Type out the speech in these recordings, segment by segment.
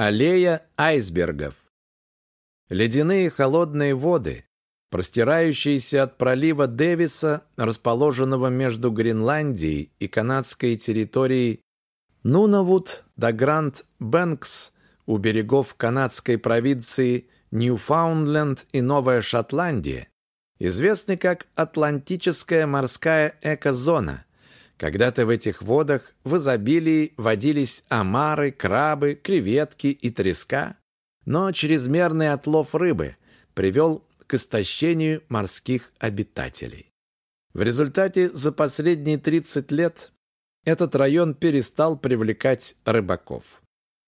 Аллея айсбергов. Ледяные холодные воды, простирающиеся от пролива Дэвиса, расположенного между Гренландией и канадской территорией Нунавуд до Гранд-Бэнкс у берегов канадской провинции Ньюфаундленд и Новая Шотландия, известны как Атлантическая морская экозона – когда-то в этих водах в изобилии водились омары, крабы, креветки и треска, но чрезмерный отлов рыбы привел к истощению морских обитателей. В результате за последние 30 лет этот район перестал привлекать рыбаков.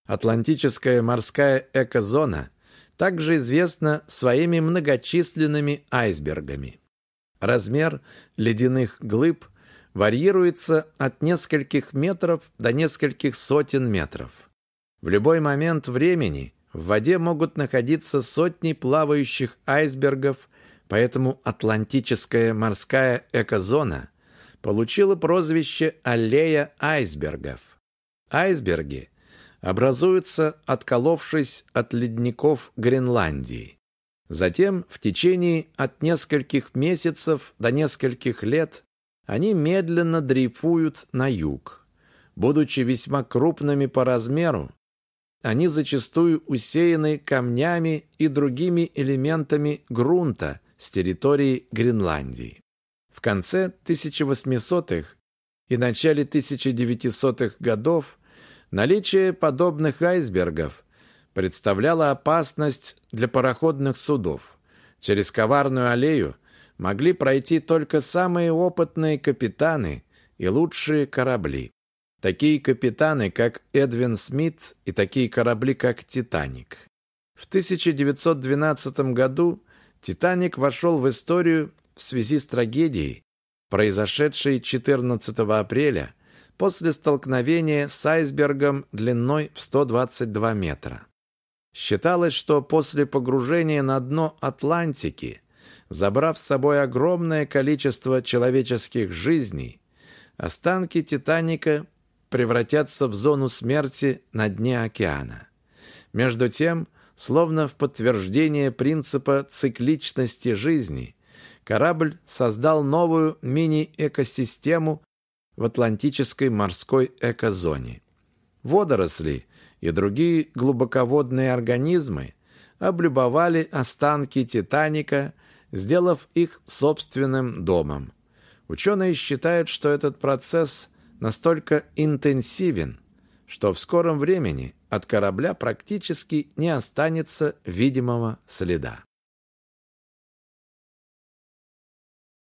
Атлантическая морская экозона также известна своими многочисленными айсбергами. Размер ледяных глыб варьируется от нескольких метров до нескольких сотен метров. В любой момент времени в воде могут находиться сотни плавающих айсбергов, поэтому Атлантическая морская экозона получила прозвище «Аллея айсбергов». Айсберги образуются, отколовшись от ледников Гренландии. Затем в течение от нескольких месяцев до нескольких лет они медленно дрейфуют на юг. Будучи весьма крупными по размеру, они зачастую усеяны камнями и другими элементами грунта с территории Гренландии. В конце 1800-х и начале 1900-х годов наличие подобных айсбергов представляло опасность для пароходных судов. Через коварную аллею могли пройти только самые опытные капитаны и лучшие корабли. Такие капитаны, как Эдвин Смит, и такие корабли, как «Титаник». В 1912 году «Титаник» вошел в историю в связи с трагедией, произошедшей 14 апреля после столкновения с айсбергом длиной в 122 метра. Считалось, что после погружения на дно Атлантики Забрав с собой огромное количество человеческих жизней, останки «Титаника» превратятся в зону смерти на дне океана. Между тем, словно в подтверждение принципа цикличности жизни, корабль создал новую мини-экосистему в Атлантической морской экозоне. Водоросли и другие глубоководные организмы облюбовали останки «Титаника», сделав их собственным домом. Ученые считают, что этот процесс настолько интенсивен, что в скором времени от корабля практически не останется видимого следа.